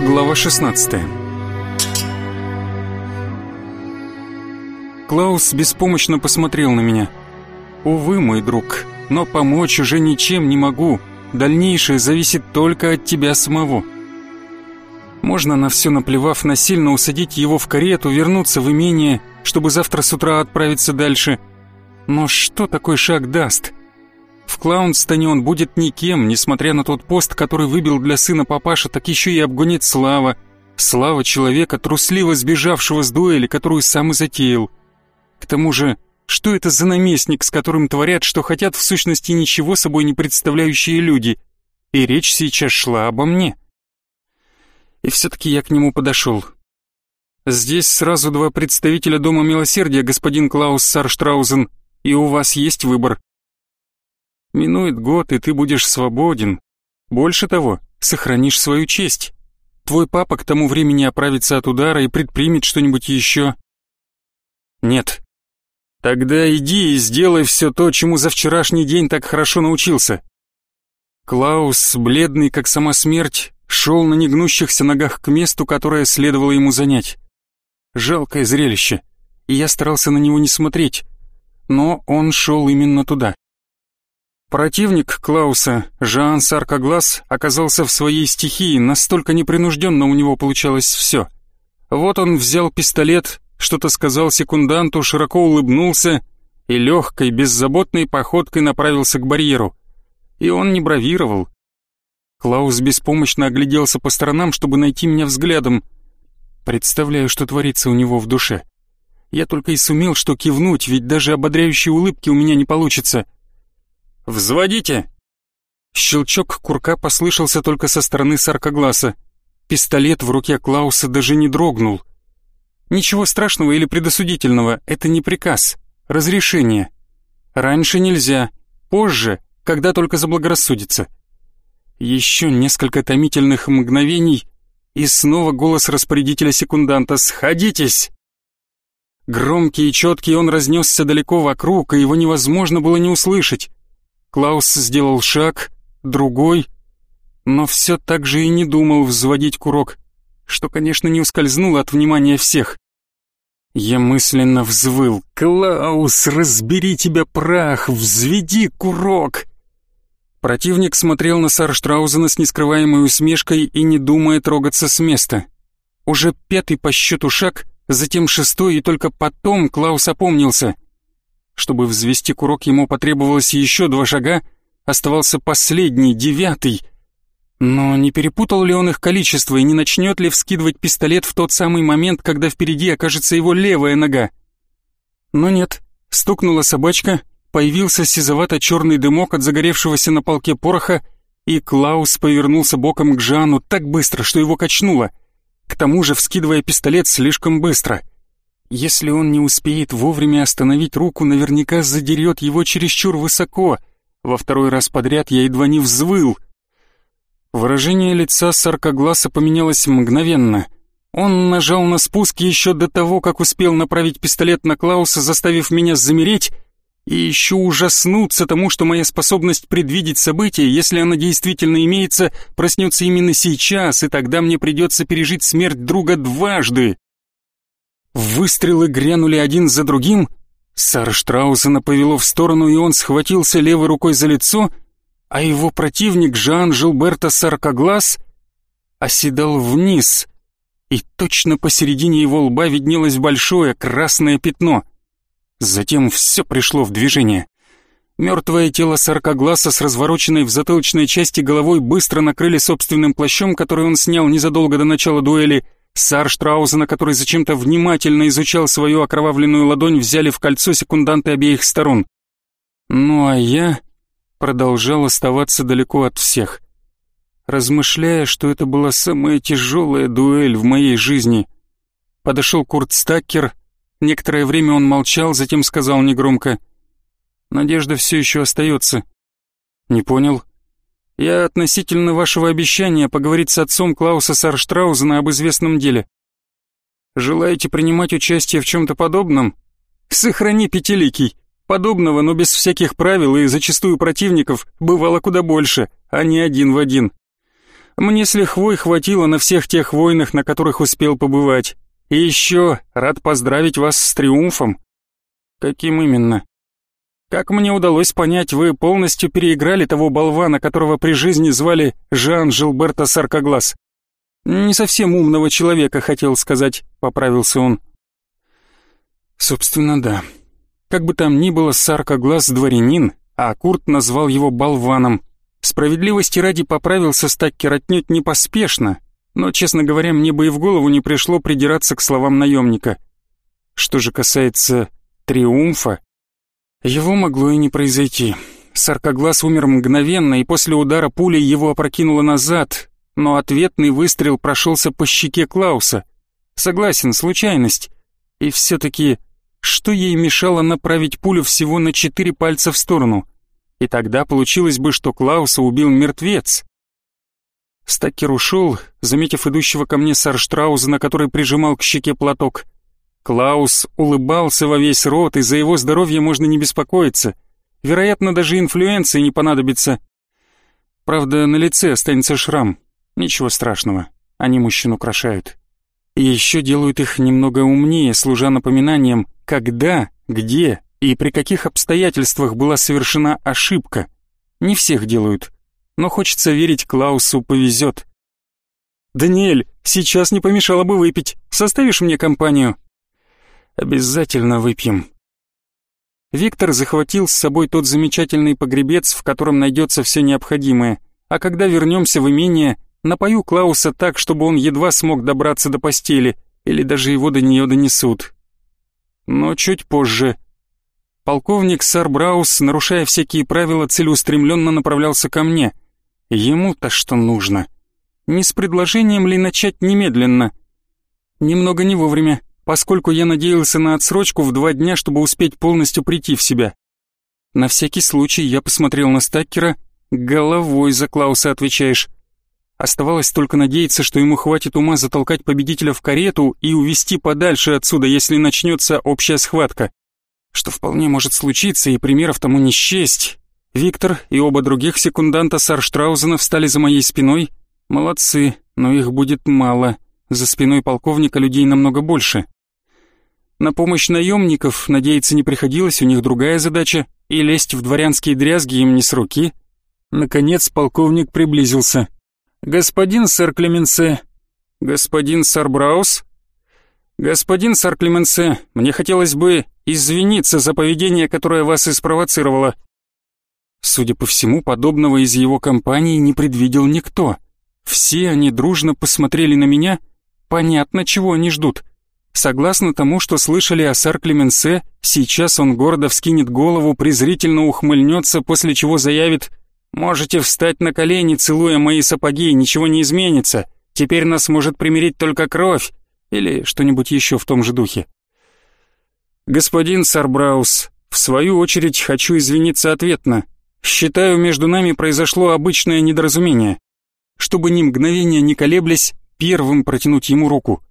Глава 16 Клаус беспомощно посмотрел на меня. «Увы, мой друг, но помочь уже ничем не могу. Дальнейшее зависит только от тебя самого». Можно на все наплевав, насильно усадить его в карету, вернуться в имение, чтобы завтра с утра отправиться дальше. Но что такой шаг даст? В Клаунстоне он будет никем, несмотря на тот пост, который выбил для сына папаша, так еще и обгонит слава. Слава человека, трусливо сбежавшего с дуэли, которую сам и затеял. К тому же, что это за наместник, с которым творят, что хотят в сущности ничего собой не представляющие люди? И речь сейчас шла обо мне. И все-таки я к нему подошел. Здесь сразу два представителя Дома Милосердия, господин Клаус Сарштраузен, и у вас есть выбор. Минует год, и ты будешь свободен. Больше того, сохранишь свою честь. Твой папа к тому времени оправится от удара и предпримет что-нибудь еще. Нет. Тогда иди и сделай все то, чему за вчерашний день так хорошо научился. Клаус, бледный как сама смерть, шел на негнущихся ногах к месту, которое следовало ему занять. Жалкое зрелище, и я старался на него не смотреть, но он шел именно туда. Противник Клауса, Жан Саркоглаз, оказался в своей стихии, настолько непринужденно у него получалось все. Вот он взял пистолет, что-то сказал секунданту, широко улыбнулся и легкой, беззаботной походкой направился к барьеру. И он не бравировал, Клаус беспомощно огляделся по сторонам, чтобы найти меня взглядом. Представляю, что творится у него в душе. Я только и сумел что кивнуть, ведь даже ободряющей улыбки у меня не получится. «Взводите!» Щелчок курка послышался только со стороны саркогласа. Пистолет в руке Клауса даже не дрогнул. Ничего страшного или предосудительного, это не приказ, разрешение. Раньше нельзя, позже, когда только заблагорассудится. Еще несколько томительных мгновений, и снова голос распорядителя-секунданта «Сходитесь!». Громкий и четкий он разнесся далеко вокруг, и его невозможно было не услышать. Клаус сделал шаг, другой, но все так же и не думал взводить курок, что, конечно, не ускользнуло от внимания всех. Я мысленно взвыл «Клаус, разбери тебя прах, взведи курок!» Противник смотрел на Сарштраузена с нескрываемой усмешкой и не думая трогаться с места. Уже пятый по счету шаг, затем шестой, и только потом Клаус опомнился. Чтобы взвести курок, ему потребовалось еще два шага, оставался последний, девятый. Но не перепутал ли он их количество и не начнет ли вскидывать пистолет в тот самый момент, когда впереди окажется его левая нога? Но нет, стукнула собачка, появился сизовато-черный дымок от загоревшегося на полке пороха, и Клаус повернулся боком к Жану так быстро, что его качнуло, к тому же вскидывая пистолет слишком быстро. Если он не успеет вовремя остановить руку, наверняка задерет его чересчур высоко. Во второй раз подряд я едва не взвыл. Выражение лица саркогласа поменялось мгновенно. Он нажал на спуск еще до того, как успел направить пистолет на Клауса, заставив меня замереть, и еще ужаснуться тому, что моя способность предвидеть события, если она действительно имеется, проснется именно сейчас, и тогда мне придется пережить смерть друга дважды. Выстрелы грянули один за другим, Сара Штраусена повело в сторону, и он схватился левой рукой за лицо, а его противник Жан Жилберто Саркоглаз оседал вниз, и точно посередине его лба виднелось большое красное пятно — Затем все пришло в движение. Мертвое тело сорокогласа с развороченной в затылочной части головой быстро накрыли собственным плащом, который он снял незадолго до начала дуэли. Сар Штраузена, который зачем-то внимательно изучал свою окровавленную ладонь, взяли в кольцо секунданты обеих сторон. Ну а я продолжал оставаться далеко от всех, размышляя, что это была самая тяжелая дуэль в моей жизни. Подошел Курт Стаккер, Некоторое время он молчал, затем сказал негромко. «Надежда все еще остается». «Не понял». «Я относительно вашего обещания поговорить с отцом Клауса Сарштраузена об известном деле. Желаете принимать участие в чем-то подобном? Сохрани пятиликий. Подобного, но без всяких правил и зачастую противников, бывало куда больше, а не один в один. Мне с лихвой хватило на всех тех войнах, на которых успел побывать. И еще рад поздравить вас с триумфом. Каким именно? Как мне удалось понять, вы полностью переиграли того болвана, которого при жизни звали Жан Жилберто Саркоглаз. Не совсем умного человека, хотел сказать, поправился он. Собственно, да. Как бы там ни было, Саркоглаз дворянин, а Курт назвал его болваном. Справедливости ради поправился Стаккер отнюдь не поспешно, но, честно говоря, мне бы и в голову не пришло придираться к словам наемника. Что же касается триумфа, его могло и не произойти. Саркоглаз умер мгновенно, и после удара пули его опрокинуло назад, но ответный выстрел прошелся по щеке Клауса. Согласен, случайность. И все-таки, что ей мешало направить пулю всего на четыре пальца в сторону? И тогда получилось бы, что Клауса убил мертвец. Стакер ушел, заметив идущего ко мне Сарштрауза, на который прижимал к щеке платок. Клаус улыбался во весь рот, и за его здоровье можно не беспокоиться. Вероятно, даже инфлюенции не понадобится. Правда, на лице останется шрам. Ничего страшного, они мужчин украшают. И еще делают их немного умнее, служа напоминанием, когда, где и при каких обстоятельствах была совершена ошибка. Не всех делают, но хочется верить, Клаусу повезет. «Даниэль, сейчас не помешало бы выпить. Составишь мне компанию?» «Обязательно выпьем». Виктор захватил с собой тот замечательный погребец, в котором найдется все необходимое, а когда вернемся в имение, напою Клауса так, чтобы он едва смог добраться до постели, или даже его до нее донесут. Но чуть позже. Полковник Сарбраус, нарушая всякие правила, целеустремленно направлялся ко мне — Ему-то что нужно? Не с предложением ли начать немедленно? Немного не вовремя, поскольку я надеялся на отсрочку в два дня, чтобы успеть полностью прийти в себя. На всякий случай я посмотрел на Стаккера. Головой за Клауса отвечаешь. Оставалось только надеяться, что ему хватит ума затолкать победителя в карету и увести подальше отсюда, если начнется общая схватка. Что вполне может случиться, и примеров тому не счесть. Виктор и оба других секунданта Сарштраузена встали за моей спиной. Молодцы, но их будет мало. За спиной полковника людей намного больше. На помощь наемников надеяться не приходилось, у них другая задача, и лезть в дворянские дрязги им не с руки. Наконец полковник приблизился. «Господин сэр Клеменсе...» «Господин сэр Браус?» «Господин сэр Клеменсе, мне хотелось бы извиниться за поведение, которое вас и спровоцировало. Судя по всему, подобного из его компании не предвидел никто. Все они дружно посмотрели на меня. Понятно, чего они ждут. Согласно тому, что слышали о сар Клеменсе, сейчас он гордо вскинет голову, презрительно ухмыльнется, после чего заявит «Можете встать на колени, целуя мои сапоги, ничего не изменится. Теперь нас может примирить только кровь» или что-нибудь еще в том же духе. «Господин Сарбраус, в свою очередь хочу извиниться ответно. Считаю, между нами произошло обычное недоразумение. Чтобы ни мгновения не колеблясь, первым протянуть ему руку.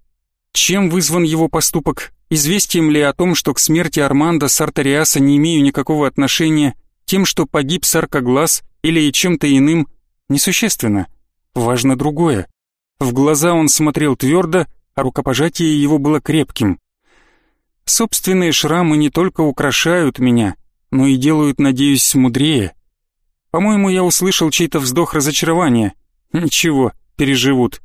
Чем вызван его поступок? Известием ли о том, что к смерти Армандо Сартариаса не имею никакого отношения, тем, что погиб Саркоглаз или чем-то иным, несущественно. Важно другое. В глаза он смотрел твердо, а рукопожатие его было крепким. Собственные шрамы не только украшают меня, но и делают, надеюсь, мудрее. По-моему, я услышал чей-то вздох разочарования. Ничего, переживут.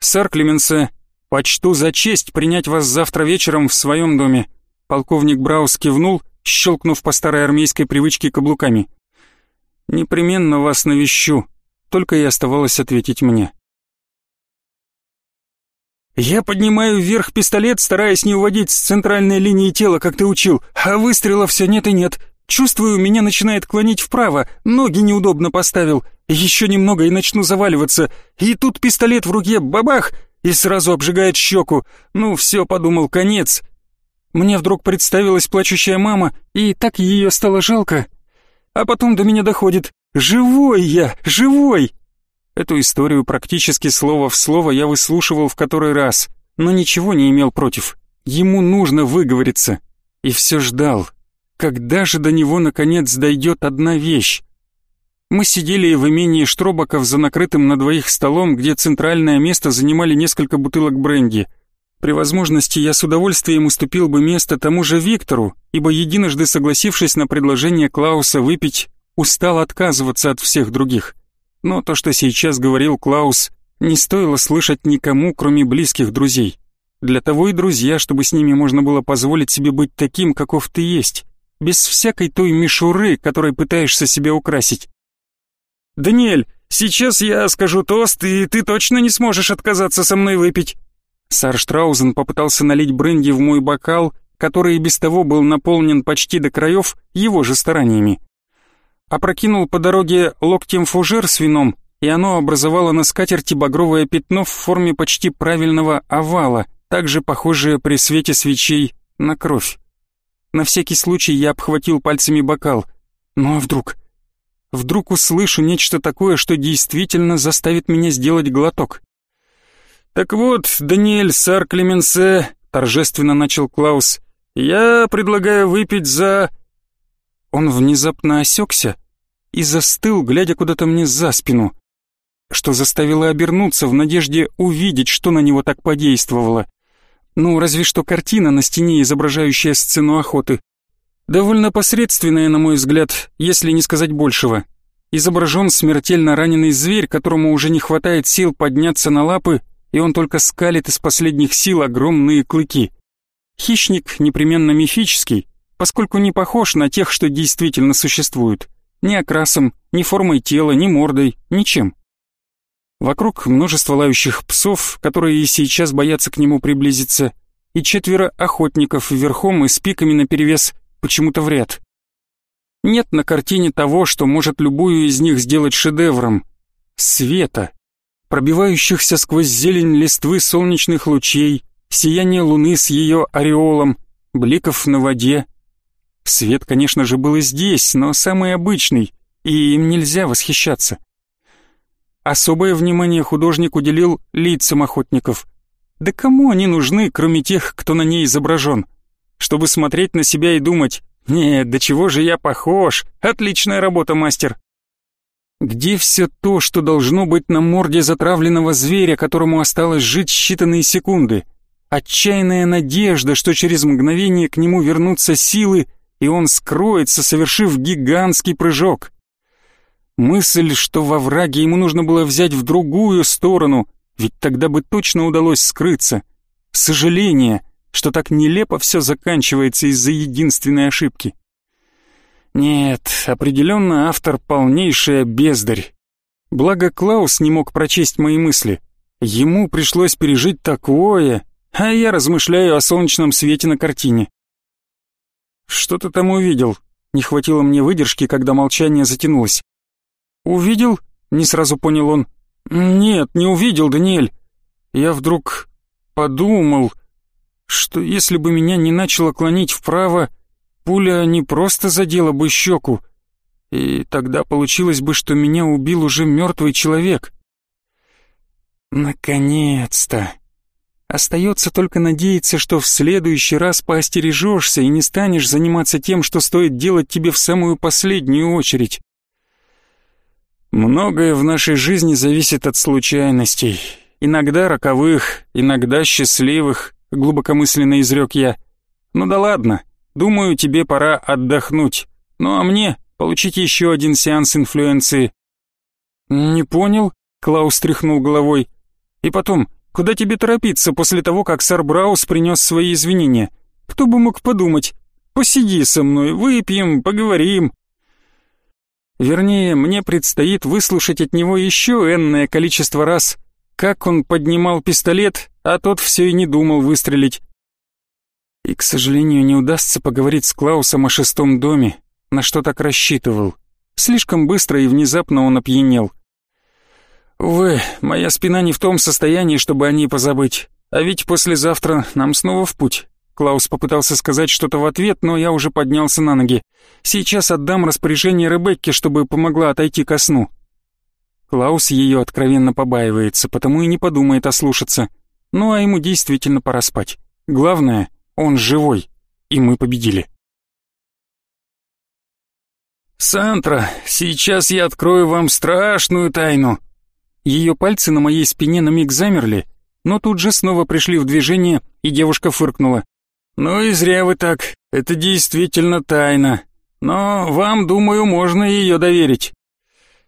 Сэр Клеменсе, почту за честь принять вас завтра вечером в своем доме. Полковник Браус кивнул, щелкнув по старой армейской привычке каблуками. Непременно вас навещу, только и оставалось ответить мне. «Я поднимаю вверх пистолет, стараясь не уводить с центральной линии тела, как ты учил, а выстрела все нет и нет. Чувствую, меня начинает клонить вправо, ноги неудобно поставил. Еще немного и начну заваливаться. И тут пистолет в руке, бабах, и сразу обжигает щеку. Ну все, подумал, конец. Мне вдруг представилась плачущая мама, и так ее стало жалко. А потом до меня доходит. Живой я, живой! Эту историю практически слово в слово я выслушивал в который раз, но ничего не имел против. Ему нужно выговориться. И все ждал, когда же до него наконец дойдет одна вещь? Мы сидели в имении Штробаков за накрытым на двоих столом, где центральное место занимали несколько бутылок бренди. При возможности я с удовольствием уступил бы место тому же Виктору, ибо единожды согласившись на предложение Клауса выпить, устал отказываться от всех других. Но то, что сейчас говорил Клаус, не стоило слышать никому, кроме близких друзей. Для того и друзья, чтобы с ними можно было позволить себе быть таким, каков ты есть, без всякой той мишуры, которой пытаешься себя украсить. «Даниэль, сейчас я скажу тост, и ты точно не сможешь отказаться со мной выпить». Сар Штраузен попытался налить бренди в мой бокал, который и без того был наполнен почти до краев его же стараниями. Опрокинул по дороге локтем фужер с вином, и оно образовало на скатерти багровое пятно в форме почти правильного овала, также похожее при свете свечей на кровь. На всякий случай я обхватил пальцами бокал. Ну а вдруг? Вдруг услышу нечто такое, что действительно заставит меня сделать глоток. «Так вот, Даниэль Сар Клеменсе», — торжественно начал Клаус, — «я предлагаю выпить за...» Он внезапно осекся и застыл, глядя куда-то мне за спину, что заставило обернуться в надежде увидеть, что на него так подействовало. Ну, разве что картина на стене, изображающая сцену охоты. Довольно посредственная, на мой взгляд, если не сказать большего. Изображен смертельно раненый зверь, которому уже не хватает сил подняться на лапы, и он только скалит из последних сил огромные клыки. Хищник непременно мифический, поскольку не похож на тех, что действительно существуют. Ни окрасом, ни формой тела, ни мордой, ничем. Вокруг множество лающих псов, которые и сейчас боятся к нему приблизиться, и четверо охотников верхом и с пиками наперевес почему-то в ряд. Нет на картине того, что может любую из них сделать шедевром. Света, пробивающихся сквозь зелень листвы солнечных лучей, сияние луны с ее ореолом, бликов на воде. Свет, конечно же, был и здесь, но самый обычный, и им нельзя восхищаться. Особое внимание художник уделил лицам охотников. Да кому они нужны, кроме тех, кто на ней изображен? Чтобы смотреть на себя и думать, «Нет, до чего же я похож? Отличная работа, мастер!» Где все то, что должно быть на морде затравленного зверя, которому осталось жить считанные секунды? Отчаянная надежда, что через мгновение к нему вернутся силы, и он скроется, совершив гигантский прыжок. Мысль, что во враге ему нужно было взять в другую сторону, ведь тогда бы точно удалось скрыться. Сожаление, что так нелепо все заканчивается из-за единственной ошибки. Нет, определенно автор полнейшая бездарь. Благо Клаус не мог прочесть мои мысли. Ему пришлось пережить такое, а я размышляю о солнечном свете на картине. «Что ты там увидел?» Не хватило мне выдержки, когда молчание затянулось. «Увидел?» — не сразу понял он. «Нет, не увидел, Даниэль. Я вдруг подумал, что если бы меня не начало клонить вправо, пуля не просто задела бы щеку, и тогда получилось бы, что меня убил уже мертвый человек». «Наконец-то!» Остается только надеяться, что в следующий раз поостережешься и не станешь заниматься тем, что стоит делать тебе в самую последнюю очередь. Многое в нашей жизни зависит от случайностей. Иногда роковых, иногда счастливых, глубокомысленно изрек я. Ну да ладно, думаю, тебе пора отдохнуть. Ну а мне получить еще один сеанс инфлюенции. Не понял? Клаус тряхнул головой. И потом, куда тебе торопиться после того, как сэр Браус принес свои извинения? Кто бы мог подумать? Посиди со мной, выпьем, поговорим, Вернее, мне предстоит выслушать от него еще энное количество раз, как он поднимал пистолет, а тот все и не думал выстрелить. И, к сожалению, не удастся поговорить с Клаусом о шестом доме, на что так рассчитывал. Слишком быстро и внезапно он опьянел. Увы, моя спина не в том состоянии, чтобы о ней позабыть. А ведь послезавтра нам снова в путь. Клаус попытался сказать что-то в ответ, но я уже поднялся на ноги. Сейчас отдам распоряжение Ребекке, чтобы помогла отойти ко сну. Клаус ее откровенно побаивается, потому и не подумает ослушаться. Ну а ему действительно пора спать. Главное, он живой, и мы победили. «Сантра, сейчас я открою вам страшную тайну». Ее пальцы на моей спине на миг замерли, но тут же снова пришли в движение, и девушка фыркнула. «Ну и зря вы так, это действительно тайна. Но вам, думаю, можно ее доверить.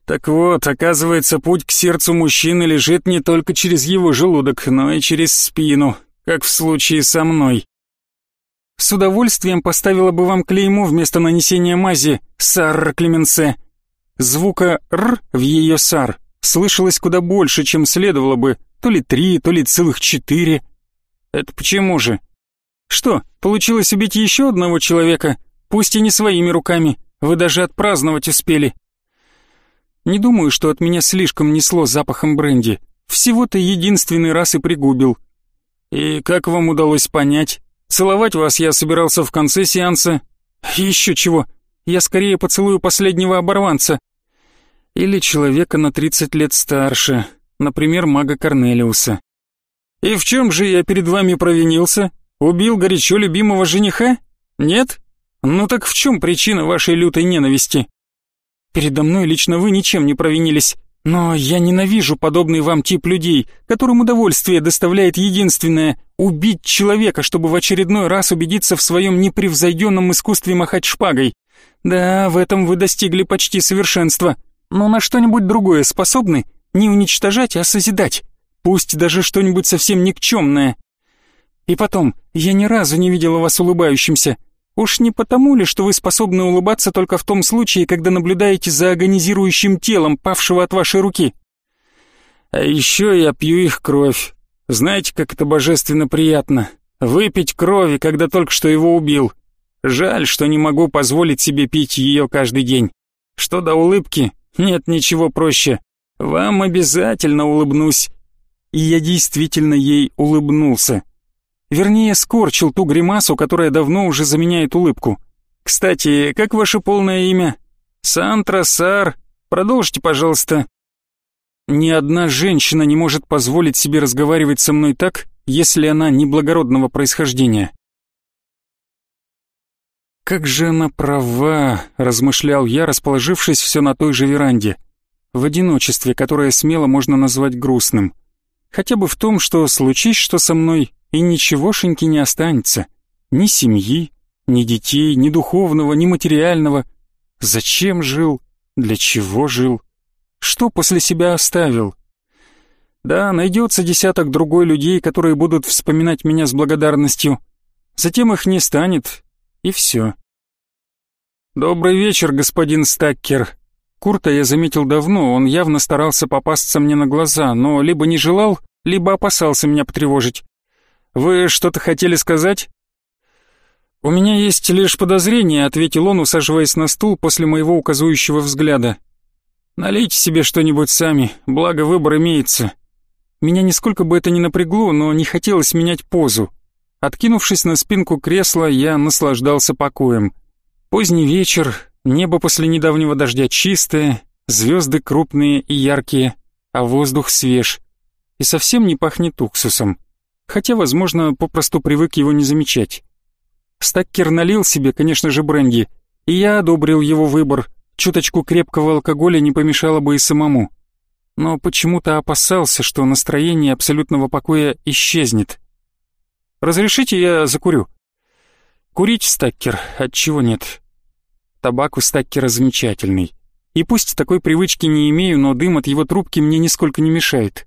Так вот, оказывается, путь к сердцу мужчины лежит не только через его желудок, но и через спину, как в случае со мной. С удовольствием поставила бы вам клеймо вместо нанесения мази «Сар Клеменсе». Звука «р» в ее «сар» слышалось куда больше, чем следовало бы, то ли три, то ли целых четыре. Это почему же? Что, получилось убить еще одного человека, пусть и не своими руками, вы даже отпраздновать успели. Не думаю, что от меня слишком несло запахом бренди. Всего-то единственный раз и пригубил. И как вам удалось понять? Целовать вас я собирался в конце сеанса. Еще чего, я скорее поцелую последнего оборванца. Или человека на 30 лет старше, например, мага Корнелиуса. И в чем же я перед вами провинился? Убил горячо любимого жениха? Нет? Ну так в чем причина вашей лютой ненависти? Передо мной лично вы ничем не провинились. Но я ненавижу подобный вам тип людей, которым удовольствие доставляет единственное — убить человека, чтобы в очередной раз убедиться в своем непревзойденном искусстве махать шпагой. Да, в этом вы достигли почти совершенства. Но на что-нибудь другое способны не уничтожать, а созидать. Пусть даже что-нибудь совсем никчемное. И потом, я ни разу не видела вас улыбающимся. Уж не потому ли, что вы способны улыбаться только в том случае, когда наблюдаете за агонизирующим телом, павшего от вашей руки? А еще я пью их кровь. Знаете, как это божественно приятно? Выпить крови, когда только что его убил. Жаль, что не могу позволить себе пить ее каждый день. Что до улыбки, нет ничего проще. Вам обязательно улыбнусь. И я действительно ей улыбнулся. Вернее, скорчил ту гримасу, которая давно уже заменяет улыбку. «Кстати, как ваше полное имя?» «Сантра Сар. Продолжите, пожалуйста». Ни одна женщина не может позволить себе разговаривать со мной так, если она не благородного происхождения. «Как же она права», — размышлял я, расположившись все на той же веранде, в одиночестве, которое смело можно назвать грустным. Хотя бы в том, что случись что со мной, и ничегошеньки не останется. Ни семьи, ни детей, ни духовного, ни материального. Зачем жил? Для чего жил? Что после себя оставил? Да, найдется десяток другой людей, которые будут вспоминать меня с благодарностью. Затем их не станет, и все. «Добрый вечер, господин Стаккер». Курта я заметил давно, он явно старался попасться мне на глаза, но либо не желал, либо опасался меня потревожить. «Вы что-то хотели сказать?» «У меня есть лишь подозрение», — ответил он, усаживаясь на стул после моего указующего взгляда. «Налейте себе что-нибудь сами, благо выбор имеется». Меня нисколько бы это не напрягло, но не хотелось менять позу. Откинувшись на спинку кресла, я наслаждался покоем. Поздний вечер, небо после недавнего дождя чистое, звезды крупные и яркие, а воздух свеж. И совсем не пахнет уксусом хотя, возможно, попросту привык его не замечать. Стаккер налил себе, конечно же, бренди, и я одобрил его выбор, чуточку крепкого алкоголя не помешало бы и самому. Но почему-то опасался, что настроение абсолютного покоя исчезнет. «Разрешите, я закурю?» «Курить, Стаккер, отчего нет?» Табак у Стаккера замечательный. И пусть такой привычки не имею, но дым от его трубки мне нисколько не мешает.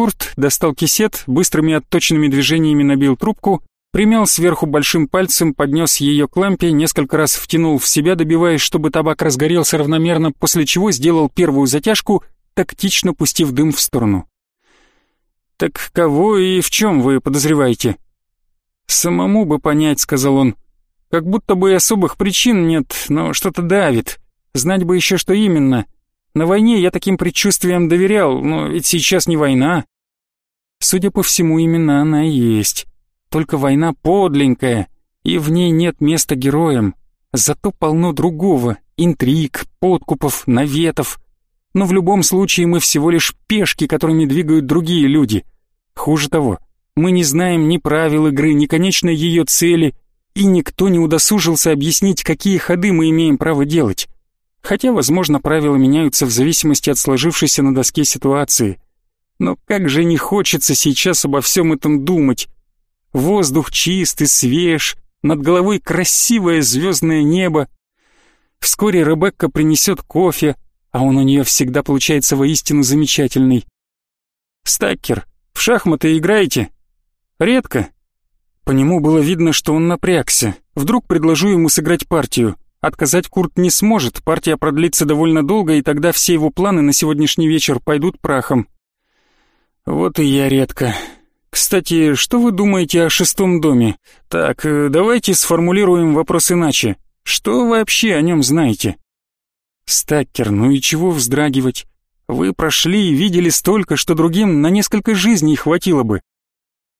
Курт достал кисет, быстрыми отточенными движениями набил трубку, примял сверху большим пальцем, поднес ее к лампе, несколько раз втянул в себя, добиваясь, чтобы табак разгорелся равномерно, после чего сделал первую затяжку, тактично пустив дым в сторону. «Так кого и в чем вы подозреваете?» «Самому бы понять», — сказал он. «Как будто бы особых причин нет, но что-то давит. Знать бы еще, что именно. На войне я таким предчувствиям доверял, но ведь сейчас не война. Судя по всему, именно она и есть. Только война подленькая, и в ней нет места героям. Зато полно другого, интриг, подкупов, наветов. Но в любом случае мы всего лишь пешки, которыми двигают другие люди. Хуже того, мы не знаем ни правил игры, ни конечной ее цели, и никто не удосужился объяснить, какие ходы мы имеем право делать. Хотя, возможно, правила меняются в зависимости от сложившейся на доске ситуации. Но как же не хочется сейчас обо всем этом думать. Воздух чист и свеж, над головой красивое звездное небо. Вскоре Ребекка принесет кофе, а он у нее всегда получается воистину замечательный. «Стаккер, в шахматы играете?» «Редко». По нему было видно, что он напрягся. Вдруг предложу ему сыграть партию. Отказать Курт не сможет, партия продлится довольно долго, и тогда все его планы на сегодняшний вечер пойдут прахом. Вот и я редко. Кстати, что вы думаете о шестом доме? Так, э, давайте сформулируем вопрос иначе. Что вообще о нем знаете? Стаккер, ну и чего вздрагивать? Вы прошли и видели столько, что другим на несколько жизней хватило бы.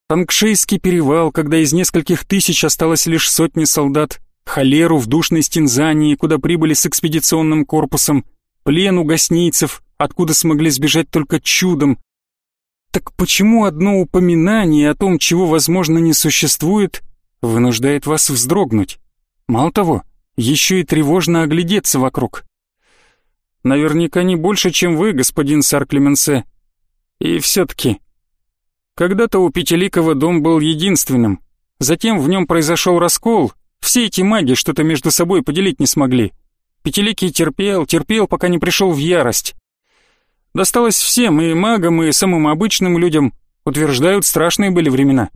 Тангшейский перевал, когда из нескольких тысяч осталось лишь сотни солдат, холеру в душной Стензании, куда прибыли с экспедиционным корпусом, плен у госнийцев, откуда смогли сбежать только чудом. Так почему одно упоминание о том, чего, возможно, не существует, вынуждает вас вздрогнуть? Мало того, еще и тревожно оглядеться вокруг. Наверняка не больше, чем вы, господин Сарклеменсе. И все-таки, когда-то у Пятиликова дом был единственным, затем в нем произошел раскол, все эти маги что-то между собой поделить не смогли. Пятиликий терпел, терпел, пока не пришел в ярость. Досталось всем, и магам, и самым обычным людям. Утверждают, страшные были времена.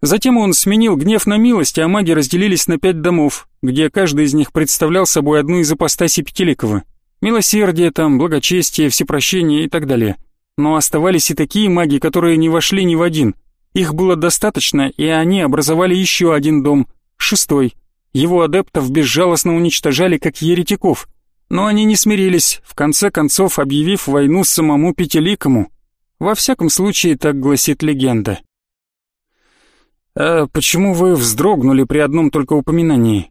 Затем он сменил гнев на милость, а маги разделились на пять домов, где каждый из них представлял собой одну из апостасий Пятиликова. Милосердие там, благочестие, всепрощение и так далее. Но оставались и такие маги, которые не вошли ни в один. Их было достаточно, и они образовали еще один дом, Шестой. Его адептов безжалостно уничтожали как еретиков. Но они не смирились, в конце концов объявив войну самому Пятиликому. Во всяком случае, так гласит легенда. «А почему вы вздрогнули при одном только упоминании?»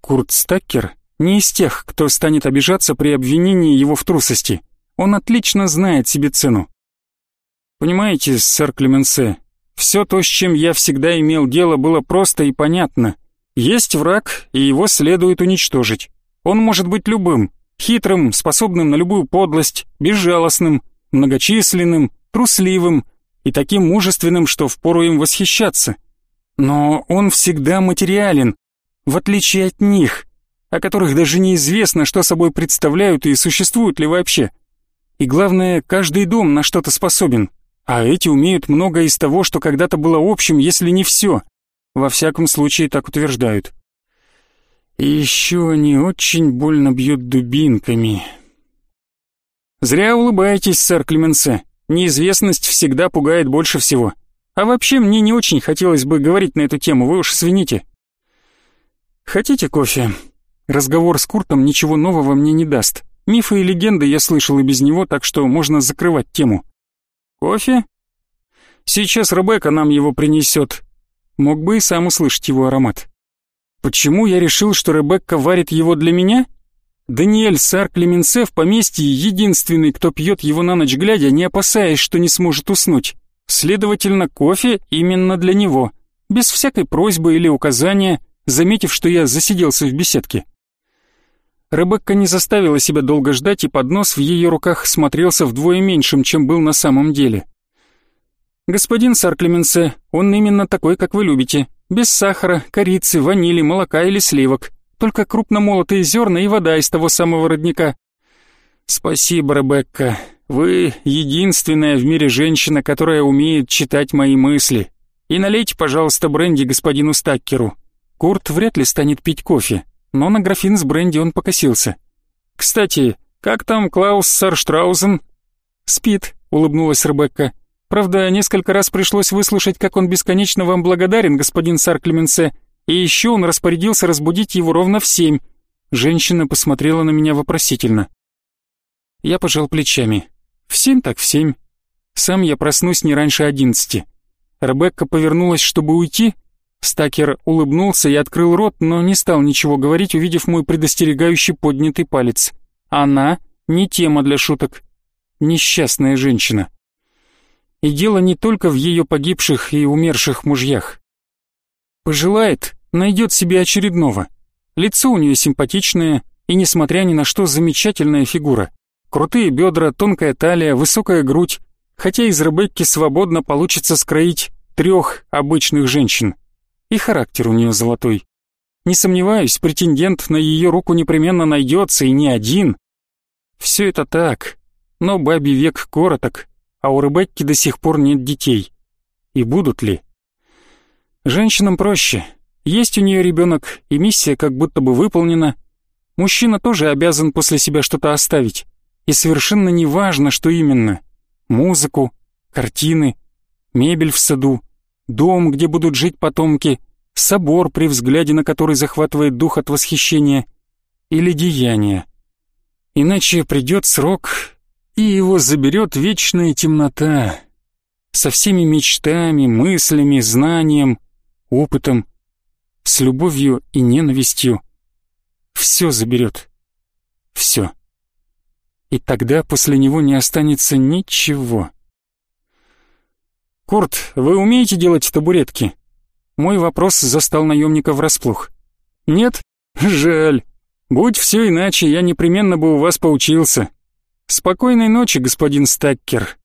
Курт Стаккер не из тех, кто станет обижаться при обвинении его в трусости. Он отлично знает себе цену. «Понимаете, сэр Клеменсе, все то, с чем я всегда имел дело, было просто и понятно. Есть враг, и его следует уничтожить. Он может быть любым, хитрым, способным на любую подлость, безжалостным, многочисленным, трусливым и таким мужественным, что впору им восхищаться. Но он всегда материален, в отличие от них, о которых даже неизвестно, что собой представляют и существуют ли вообще. И главное, каждый дом на что-то способен, а эти умеют многое из того, что когда-то было общим, если не все. Во всяком случае, так утверждают. И еще они очень больно бьют дубинками. Зря улыбаетесь, сэр Клеменсе. Неизвестность всегда пугает больше всего. А вообще мне не очень хотелось бы говорить на эту тему, вы уж извините. Хотите кофе? Разговор с Куртом ничего нового мне не даст. Мифы и легенды я слышал и без него, так что можно закрывать тему. Кофе? Сейчас Ребекка нам его принесет. Мог бы и сам услышать его аромат. Почему я решил, что Ребекка варит его для меня? Даниэль Сар Клеменсе в поместье единственный, кто пьет его на ночь глядя, не опасаясь, что не сможет уснуть. Следовательно, кофе именно для него, без всякой просьбы или указания, заметив, что я засиделся в беседке. Ребекка не заставила себя долго ждать, и поднос в ее руках смотрелся вдвое меньшим, чем был на самом деле. «Господин Сарклеменсе, он именно такой, как вы любите. Без сахара, корицы, ванили, молока или сливок. Только крупно молотые зерна и вода из того самого родника». «Спасибо, Ребекка. Вы единственная в мире женщина, которая умеет читать мои мысли. И налейте, пожалуйста, бренди господину Стаккеру. Курт вряд ли станет пить кофе, но на графин с бренди он покосился. «Кстати, как там Клаус Сарштраузен?» «Спит», — улыбнулась Ребекка. «Правда, несколько раз пришлось выслушать, как он бесконечно вам благодарен, господин Сар Клеменсе, и еще он распорядился разбудить его ровно в семь». Женщина посмотрела на меня вопросительно. Я пожал плечами. «В семь так в семь. Сам я проснусь не раньше одиннадцати». Ребекка повернулась, чтобы уйти, Стакер улыбнулся и открыл рот, но не стал ничего говорить, увидев мой предостерегающий поднятый палец. Она не тема для шуток. Несчастная женщина. И дело не только в ее погибших и умерших мужьях. Пожелает, найдет себе очередного. Лицо у нее симпатичное, И несмотря ни на что, замечательная фигура. Крутые бедра, тонкая талия, высокая грудь. Хотя из Ребекки свободно получится скроить трех обычных женщин. И характер у нее золотой. Не сомневаюсь, претендент на ее руку непременно найдется, и не один. Все это так, но бабий век короток, а у Ребекки до сих пор нет детей. И будут ли? Женщинам проще. Есть у нее ребенок, и миссия как будто бы выполнена. Мужчина тоже обязан после себя что-то оставить. И совершенно не важно, что именно. Музыку, картины, мебель в саду, дом, где будут жить потомки, собор, при взгляде на который захватывает дух от восхищения, или деяние. Иначе придет срок, и его заберет вечная темнота со всеми мечтами, мыслями, знанием, опытом, с любовью и ненавистью. Все заберет. Все. И тогда после него не останется ничего. «Курт, вы умеете делать табуретки?» Мой вопрос застал наемника врасплох. «Нет? Жаль. Будь все иначе, я непременно бы у вас поучился. Спокойной ночи, господин Стаккер».